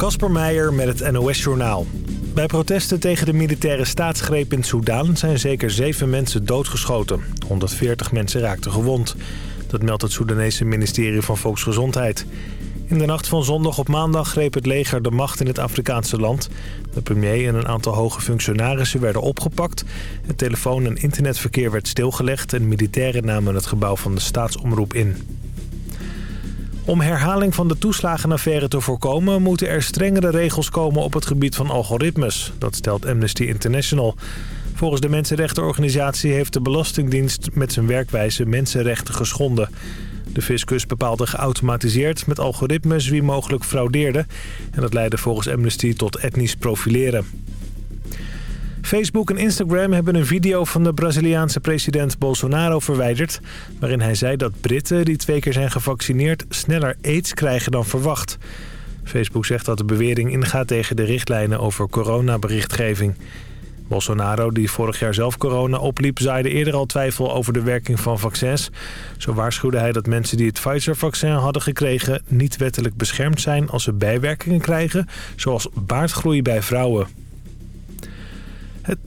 Kasper Meijer met het NOS-journaal. Bij protesten tegen de militaire staatsgreep in Soedan zijn zeker zeven mensen doodgeschoten. 140 mensen raakten gewond. Dat meldt het Soedanese ministerie van Volksgezondheid. In de nacht van zondag op maandag greep het leger de macht in het Afrikaanse land. De premier en een aantal hoge functionarissen werden opgepakt. Het telefoon- en internetverkeer werd stilgelegd... en militairen namen het gebouw van de staatsomroep in. Om herhaling van de toeslagenaffaire te voorkomen... moeten er strengere regels komen op het gebied van algoritmes. Dat stelt Amnesty International. Volgens de mensenrechtenorganisatie heeft de Belastingdienst met zijn werkwijze mensenrechten geschonden. De fiscus bepaalde geautomatiseerd met algoritmes wie mogelijk fraudeerde. En dat leidde volgens Amnesty tot etnisch profileren. Facebook en Instagram hebben een video van de Braziliaanse president Bolsonaro verwijderd... waarin hij zei dat Britten die twee keer zijn gevaccineerd sneller aids krijgen dan verwacht. Facebook zegt dat de bewering ingaat tegen de richtlijnen over coronaberichtgeving. Bolsonaro, die vorig jaar zelf corona opliep, zaaide eerder al twijfel over de werking van vaccins. Zo waarschuwde hij dat mensen die het Pfizer-vaccin hadden gekregen niet wettelijk beschermd zijn als ze bijwerkingen krijgen, zoals baardgroei bij vrouwen.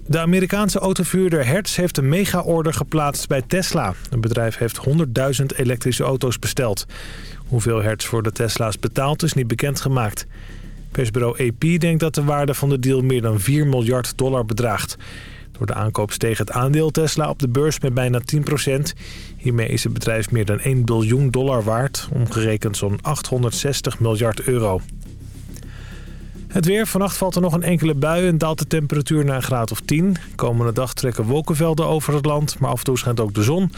De Amerikaanse autovuurder Hertz heeft een mega-order geplaatst bij Tesla. Het bedrijf heeft 100.000 elektrische auto's besteld. Hoeveel Hertz voor de Tesla's betaalt is niet bekendgemaakt. Persbureau AP denkt dat de waarde van de deal meer dan 4 miljard dollar bedraagt. Door de aankoop steeg het aandeel Tesla op de beurs met bijna 10% Hiermee is het bedrijf meer dan 1 biljoen dollar waard, omgerekend zo'n 860 miljard euro. Het weer. Vannacht valt er nog een enkele bui en daalt de temperatuur naar een graad of 10. Komende dag trekken wolkenvelden over het land, maar af en toe schijnt ook de zon.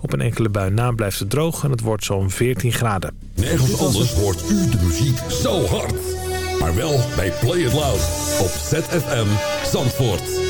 Op een enkele bui na blijft het droog en het wordt zo'n 14 graden. Nergens anders hoort u de muziek zo hard. Maar wel bij Play It Loud op ZFM Zandvoort.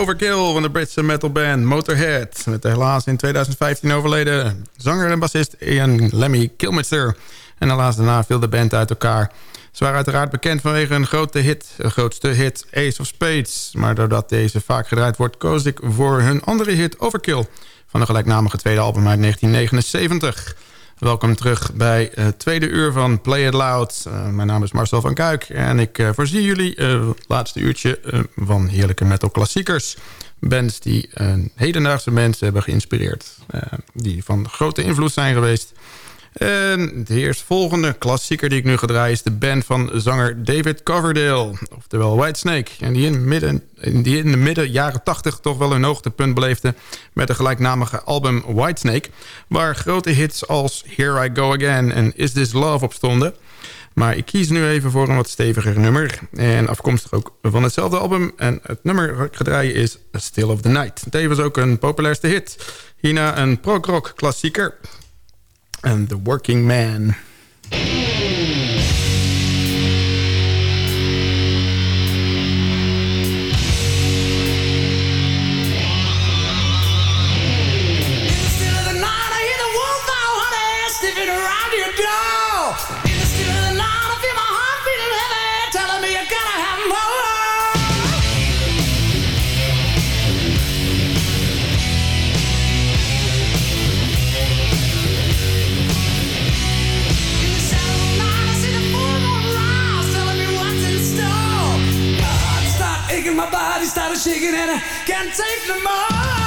Overkill van de Britse metalband Motorhead. Met de helaas in 2015 overleden zanger en bassist Ian Lemmy Kilmister. En helaas daarna viel de band uit elkaar. Ze waren uiteraard bekend vanwege een grote hit, een grootste hit Ace of Spades. Maar doordat deze vaak gedraaid wordt, koos ik voor hun andere hit Overkill... van de gelijknamige tweede album uit 1979... Welkom terug bij het tweede uur van Play It Loud. Uh, mijn naam is Marcel van Kuik en ik uh, voorzie jullie het laatste uurtje van heerlijke metal klassiekers. Bands die hedendaagse mensen hebben geïnspireerd. die van grote invloed zijn geweest. En de eerstvolgende klassieker die ik nu ga draaien... is de band van zanger David Coverdale, oftewel Whitesnake. En die in, midden, die in de midden jaren 80 toch wel een hoogtepunt beleefde... met een gelijknamige album Whitesnake... waar grote hits als Here I Go Again en Is This Love op stonden... Maar ik kies nu even voor een wat steviger nummer. En afkomstig ook van hetzelfde album. En het nummer dat ik ga draaien is Still of the Night. Tevens ook een populairste hit. Hierna een prog-rock klassieker and the working man. And I can't take no more.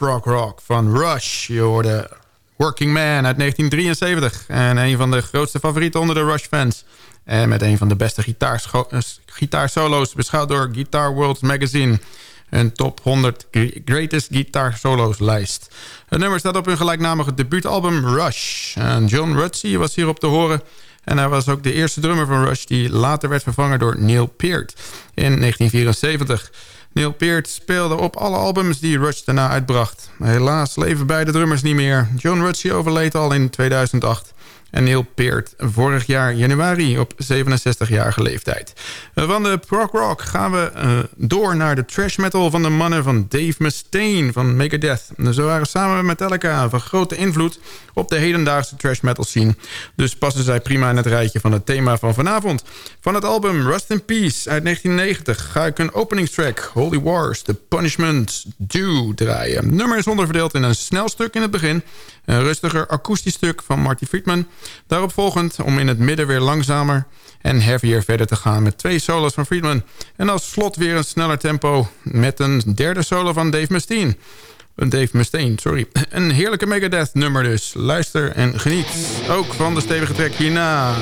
Prog rock van Rush. Je hoorde Working Man uit 1973. En een van de grootste favorieten onder de Rush-fans. En met een van de beste gitaarsolo's beschouwd door Guitar World Magazine. Een top 100 greatest guitar solo's lijst. Het nummer staat op hun gelijknamige debuutalbum Rush. En John Rutsey was hierop te horen... En hij was ook de eerste drummer van Rush... die later werd vervangen door Neil Peart in 1974. Neil Peart speelde op alle albums die Rush daarna uitbracht. Helaas leven beide drummers niet meer. John Rutsey overleed al in 2008 en Neil Peart vorig jaar januari op 67-jarige leeftijd. Van de prog rock gaan we uh, door naar de trash metal van de mannen van Dave Mustaine van Megadeth. Ze waren samen met Metallica van grote invloed op de hedendaagse trash metal scene. Dus passen zij prima in het rijtje van het thema van vanavond. Van het album Rust in Peace uit 1990 ga ik een openingstrack Holy Wars, The Punishment Do draaien. Nummer is onderverdeeld in een snel stuk in het begin een rustiger akoestisch stuk van Marty Friedman. Daarop volgend om in het midden weer langzamer en heavier verder te gaan met twee solos van Friedman. En als slot weer een sneller tempo met een derde solo van Dave Mustaine. Dave Mustaine, sorry. Een heerlijke Megadeth nummer dus. Luister en geniet. Ook van de stevige track hierna.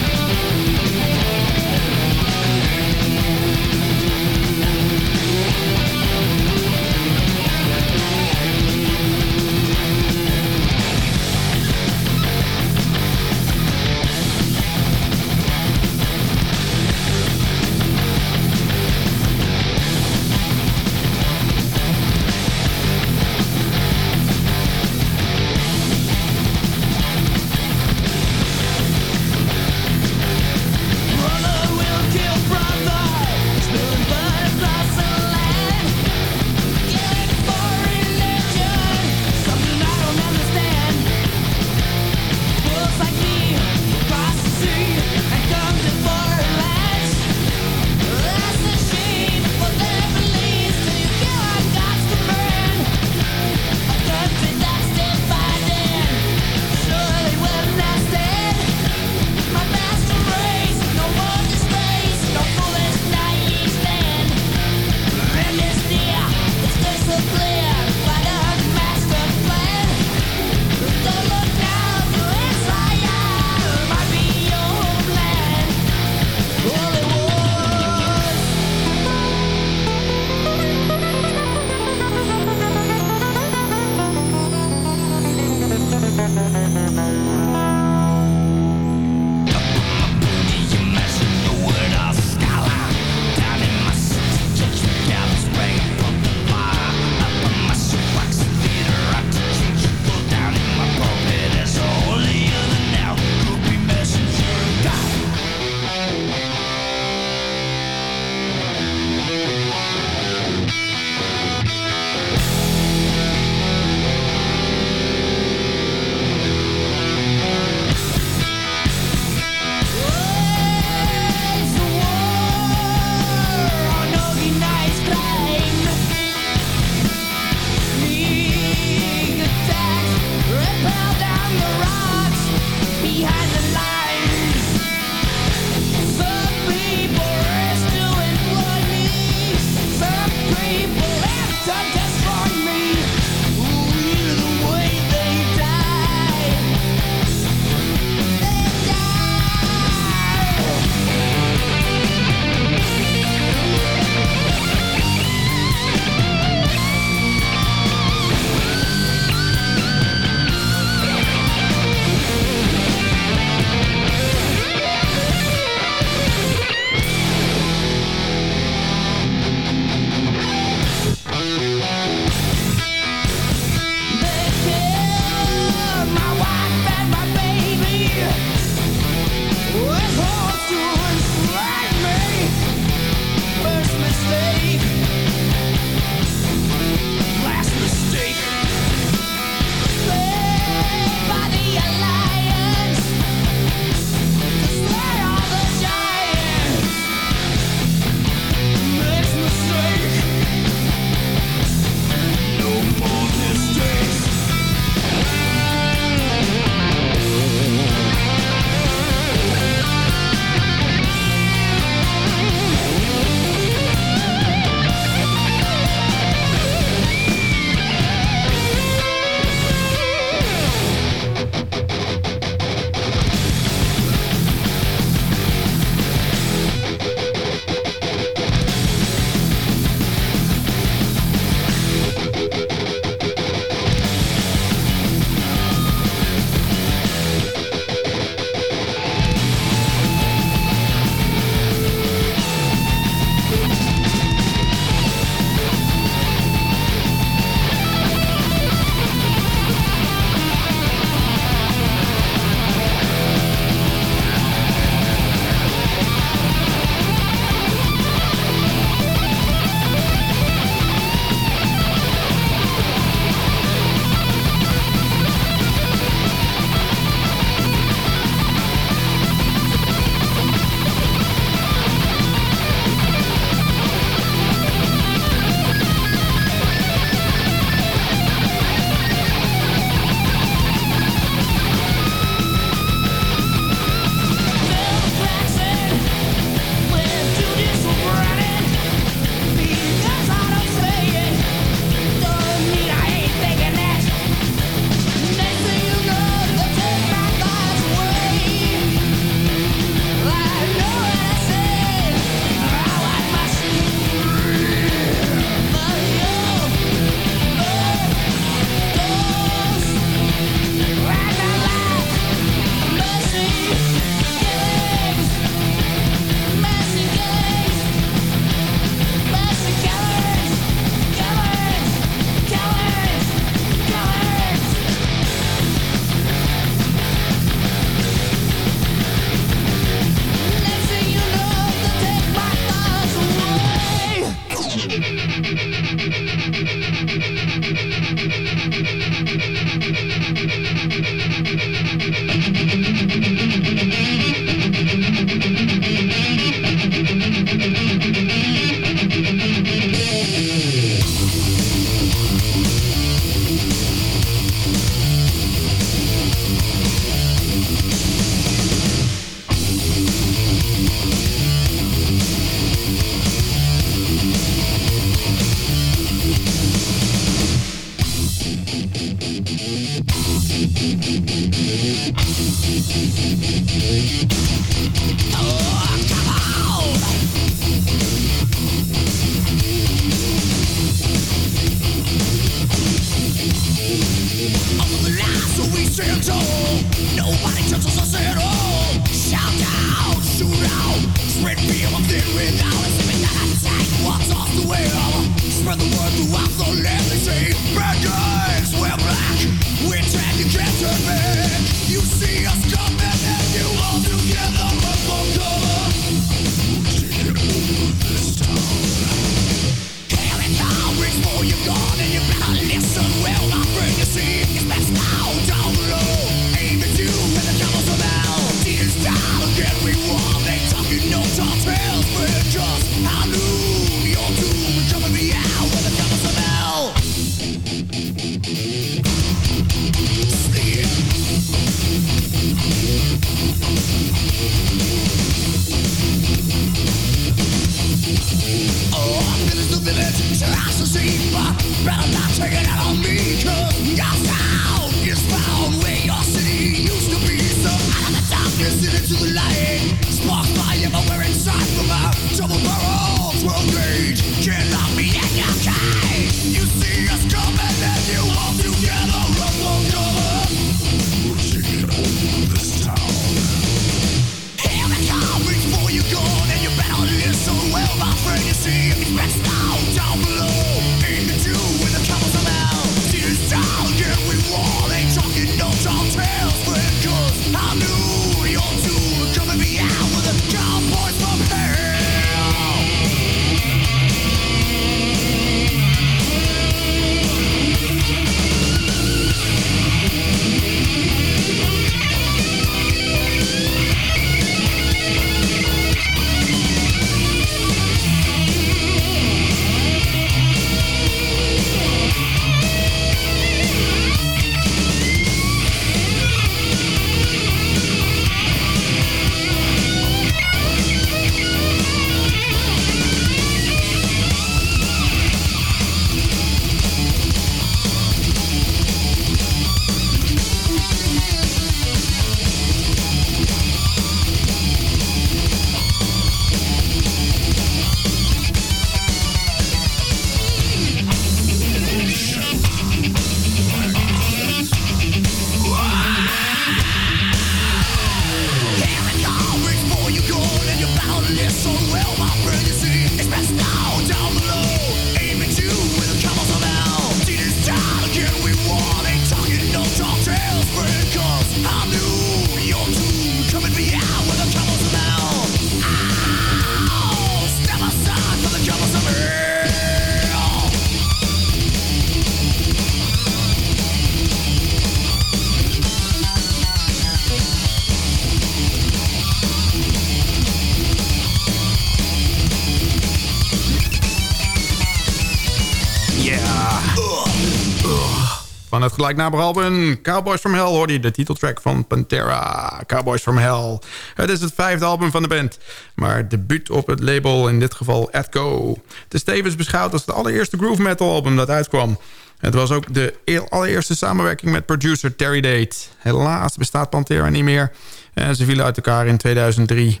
Van het gelijknamige album Cowboys from Hell hoorde je de titeltrack van Pantera. Cowboys from Hell. Het is het vijfde album van de band. Maar debuut op het label, in dit geval Atco. Het is tevens beschouwd als het allereerste groove metal album dat uitkwam. Het was ook de allereerste samenwerking met producer Terry Date. Helaas bestaat Pantera niet meer. En ze vielen uit elkaar in 2003.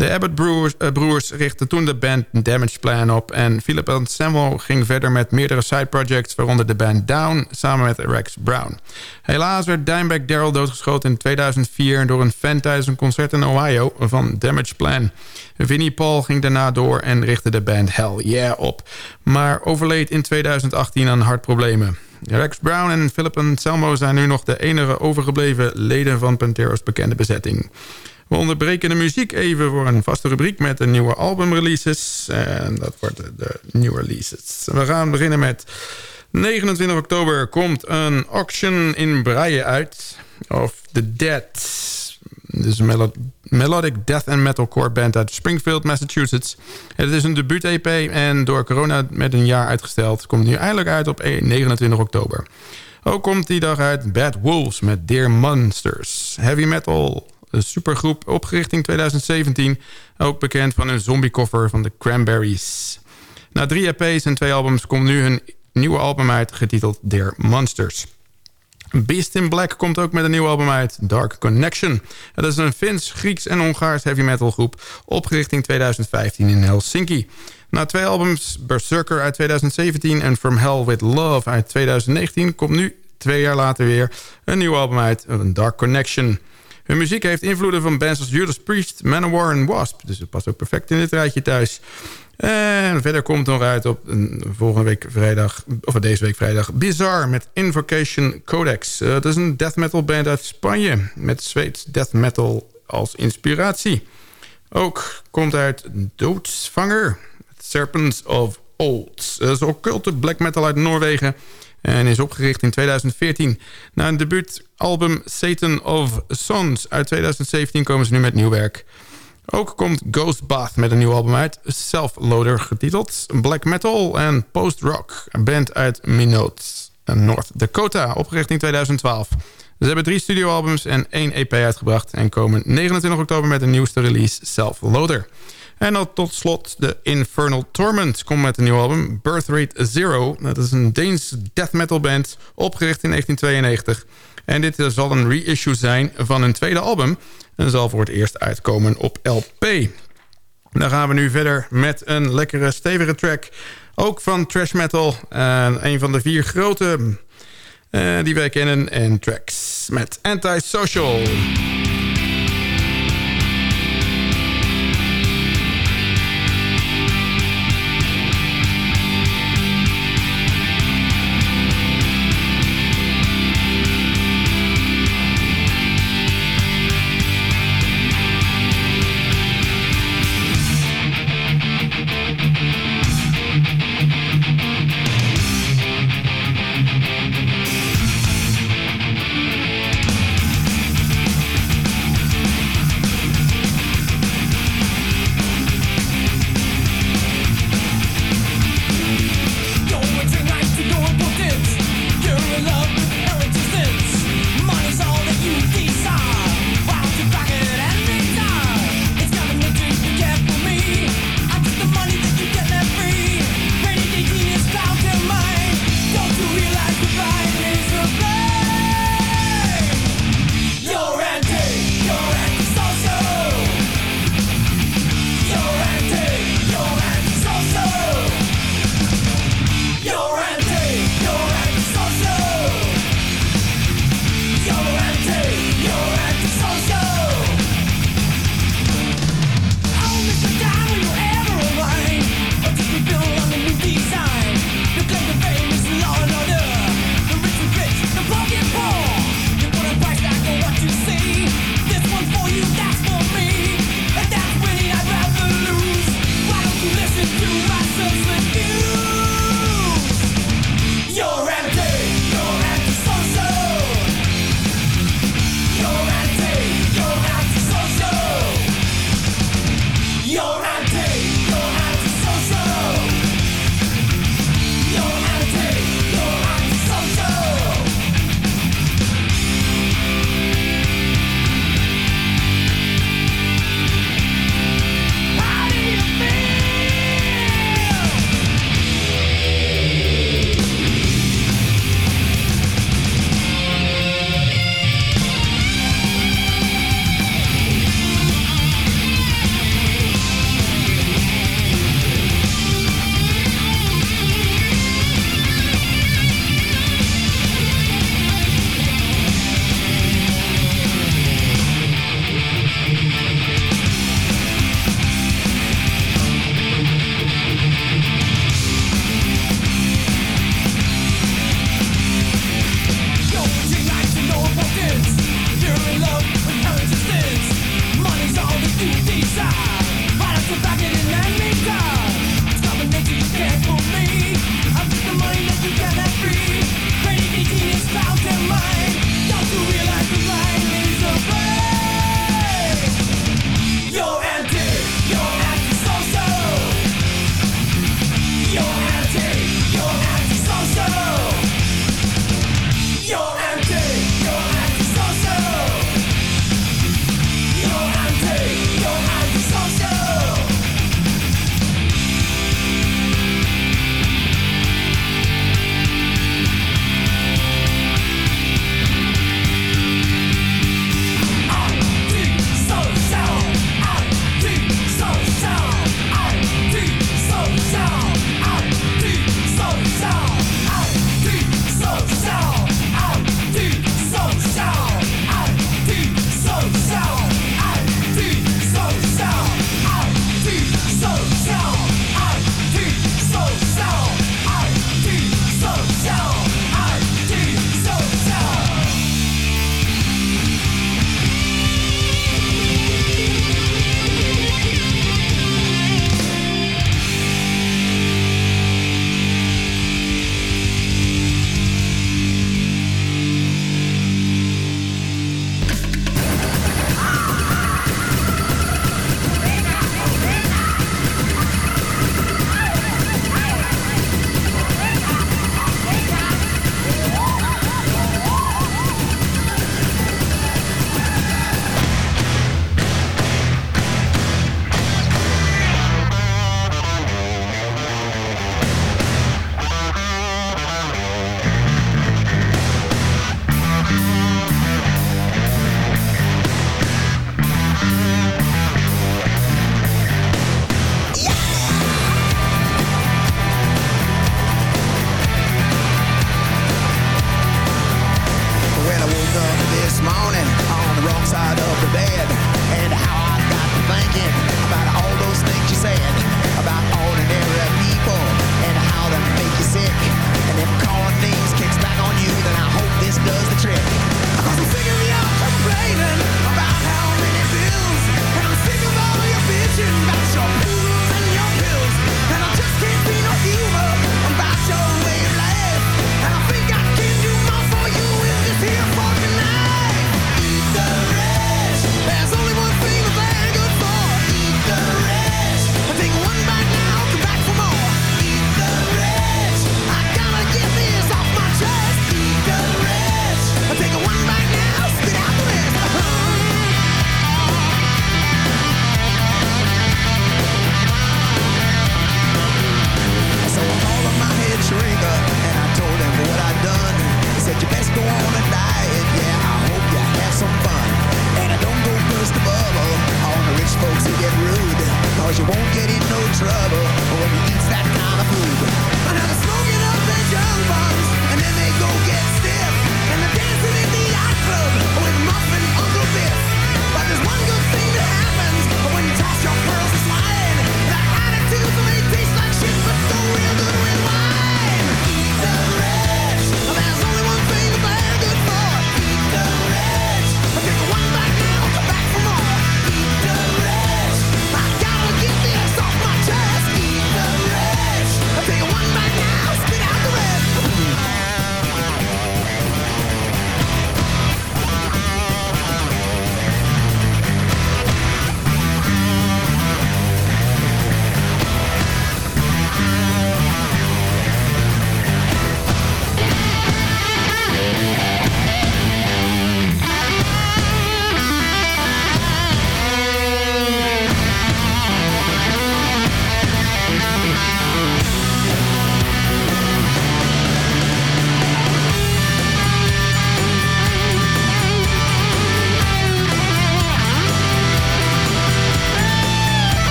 De Abbott broers richtten toen de band Damage Plan op... en Philip Anselmo ging verder met meerdere side projects... waaronder de band Down samen met Rex Brown. Helaas werd Dimebag Daryl doodgeschoten in 2004... door een fan tijdens een concert in Ohio van Damage Plan. Vinnie Paul ging daarna door en richtte de band Hell Yeah op... maar overleed in 2018 aan hartproblemen. Rex Brown en Philip Anselmo zijn nu nog de enige overgebleven leden van Pantera's bekende bezetting. We onderbreken de muziek even voor een vaste rubriek met de nieuwe albumreleases. En dat wordt de nieuwe releases. We gaan beginnen met 29 oktober komt een auction in Braille uit. Of The Dead. Dit is een melodic death and metalcore band uit Springfield, Massachusetts. Het is een debuut-EP en door corona met een jaar uitgesteld... komt nu eindelijk uit op 29 oktober. Ook komt die dag uit Bad Wolves met Dear Monsters. Heavy metal supergroep opgericht in 2017. Ook bekend van hun zombiecover van de Cranberries. Na drie EP's en twee albums komt nu hun nieuwe album uit... getiteld Their Monsters. Beast in Black komt ook met een nieuw album uit, Dark Connection. Het is een Fins, Grieks en Hongaars heavy metal groep... opgericht in 2015 in Helsinki. Na twee albums, Berserker uit 2017 en From Hell With Love uit 2019... komt nu, twee jaar later weer, een nieuw album uit, Dark Connection... Hun muziek heeft invloeden van bands als Judas Priest, Manowar en Wasp. Dus het past ook perfect in dit rijtje thuis. En verder komt nog uit op volgende week vrijdag, of deze week vrijdag, Bizarre met Invocation Codex. Uh, het is een death metal band uit Spanje met Zweeds death metal als inspiratie. Ook komt uit Doodsvanger, Serpents of Old. Dat is occulte black metal uit Noorwegen en is opgericht in 2014. Na een debuutalbum Satan of Sons uit 2017 komen ze nu met nieuw werk. Ook komt Ghost Bath met een nieuw album uit. Self-Loader getiteld. Black Metal en Post-Rock. Band uit Minot, North Dakota. Opgericht in 2012. Ze hebben drie studioalbums en één EP uitgebracht... en komen 29 oktober met een nieuwste release Self-Loader. En dan tot slot de Infernal Torment komt met een nieuw album, Birth Rate Zero. Dat is een Deens death metal band, opgericht in 1992. En dit zal een reissue zijn van hun tweede album... en zal voor het eerst uitkomen op LP. Dan gaan we nu verder met een lekkere stevige track. Ook van trash metal. Uh, een van de vier grote uh, die wij kennen. En tracks met Antisocial. Aerosmith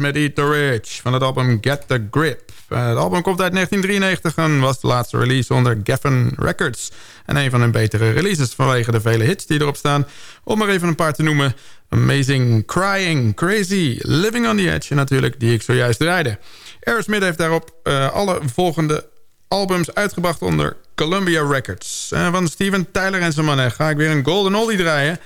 met Eat the Rich van het album Get the Grip. Uh, het album komt uit 1993 en was de laatste release onder Geffen Records. En een van hun betere releases vanwege de vele hits die erop staan. Om maar even een paar te noemen. Amazing, Crying, Crazy, Living on the Edge natuurlijk, die ik zojuist draaide. Aerosmith heeft daarop uh, alle volgende albums uitgebracht onder Columbia Records. Uh, van Steven Tyler en zijn mannen ga ik weer een Golden Oldie draaien.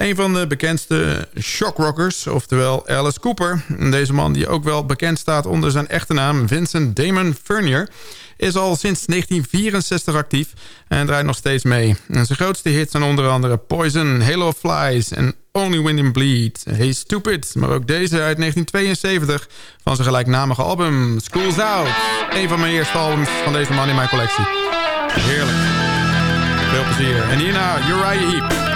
Een van de bekendste shockrockers, oftewel Alice Cooper. Deze man die ook wel bekend staat onder zijn echte naam Vincent Damon Furnier... is al sinds 1964 actief en draait nog steeds mee. En zijn grootste hits zijn onder andere Poison, Halo Flies en Only When You Bleed. Hey Stupid, maar ook deze uit 1972 van zijn gelijknamige album School's Out. Een van mijn eerste albums van deze man in mijn collectie. Heerlijk. Veel plezier. En hierna Uriah Heep.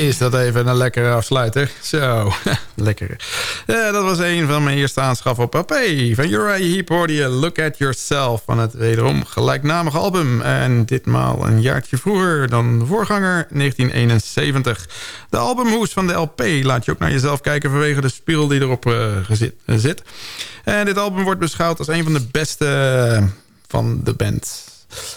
Is dat even een lekkere afsluiter. Zo, lekker. Uh, dat was een van mijn eerste aanschaffen op LP. Van Uriah Heep hoorde je Look At Yourself... van het wederom gelijknamige album. En ditmaal een jaartje vroeger dan de voorganger, 1971. De albumhoes van de LP laat je ook naar jezelf kijken... vanwege de spiegel die erop uh, gezit, zit. En dit album wordt beschouwd als een van de beste van de band...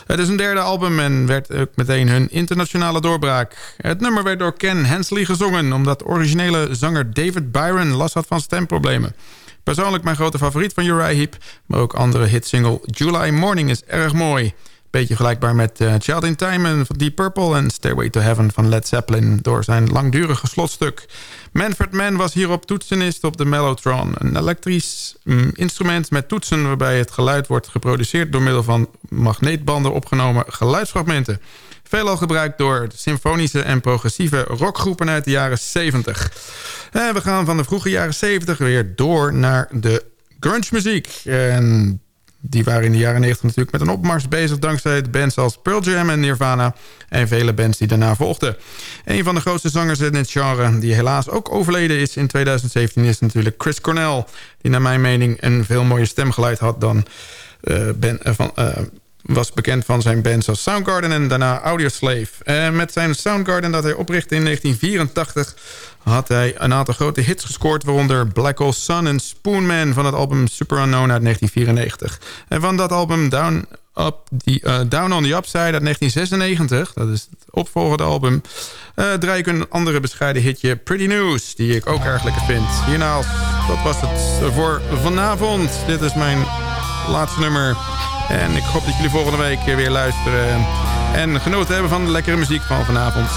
Het is een derde album en werd ook meteen hun internationale doorbraak. Het nummer werd door Ken Hensley gezongen... omdat originele zanger David Byron last had van stemproblemen. Persoonlijk mijn grote favoriet van Uriah Heep... maar ook andere hitsingle July Morning is erg mooi... Beetje gelijkbaar met uh, Child in Time van Deep Purple... en Stairway to Heaven van Led Zeppelin door zijn langdurige slotstuk. Manfred Mann was hierop toetsenist op de Mellotron. Een elektrisch mm, instrument met toetsen... waarbij het geluid wordt geproduceerd door middel van magneetbanden opgenomen geluidsfragmenten. Veelal gebruikt door symfonische en progressieve rockgroepen uit de jaren 70. En we gaan van de vroege jaren 70 weer door naar de grunge muziek. En die waren in de jaren 90 natuurlijk met een opmars bezig... dankzij de bands als Pearl Jam en Nirvana... en vele bands die daarna volgden. Een van de grootste zangers in het genre... die helaas ook overleden is in 2017... is natuurlijk Chris Cornell... die naar mijn mening een veel mooier stemgeluid had... dan uh, ben, uh, van, uh, was bekend van zijn bands als Soundgarden en daarna Audioslave. Uh, met zijn Soundgarden dat hij oprichtte in 1984 had hij een aantal grote hits gescoord... waaronder Black Hole Sun en Spoonman van het album Super Unknown uit 1994. En van dat album Down, Up the, uh, Down on the Upside uit 1996... dat is het opvolgende album... Uh, draai ik een andere bescheiden hitje Pretty News... die ik ook erg lekker vind. Hierna, dat was het voor vanavond. Dit is mijn laatste nummer... En ik hoop dat jullie volgende week weer luisteren... en genoten hebben van de lekkere muziek van vanavond.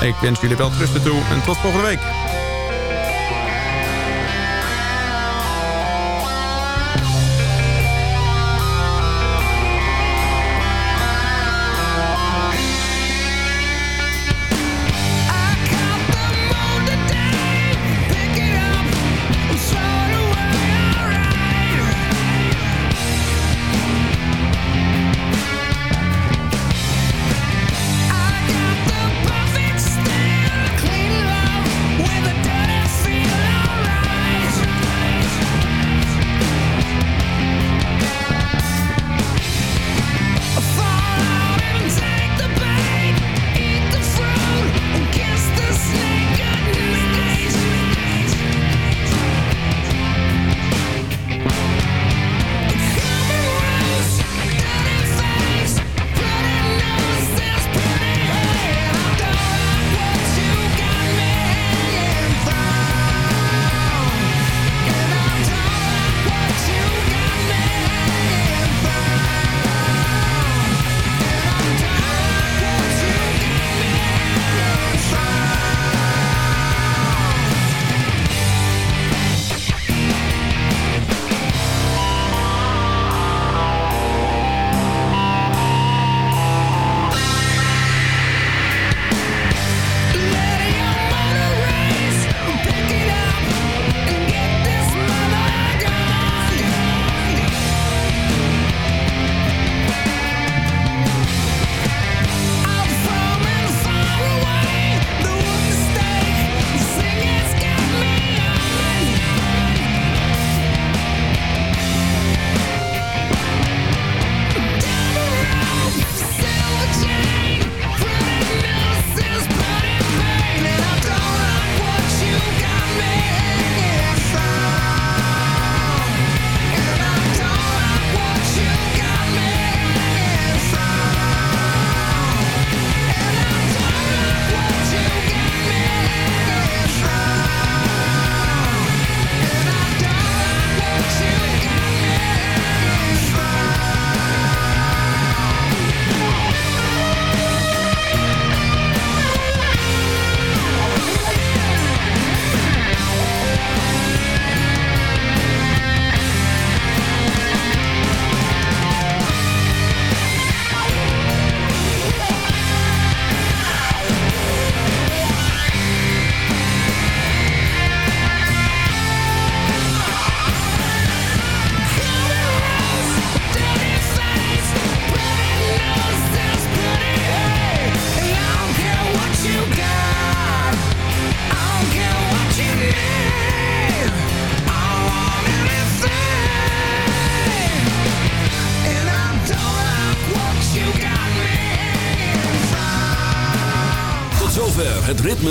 Ik wens jullie wel trusten toe en tot volgende week.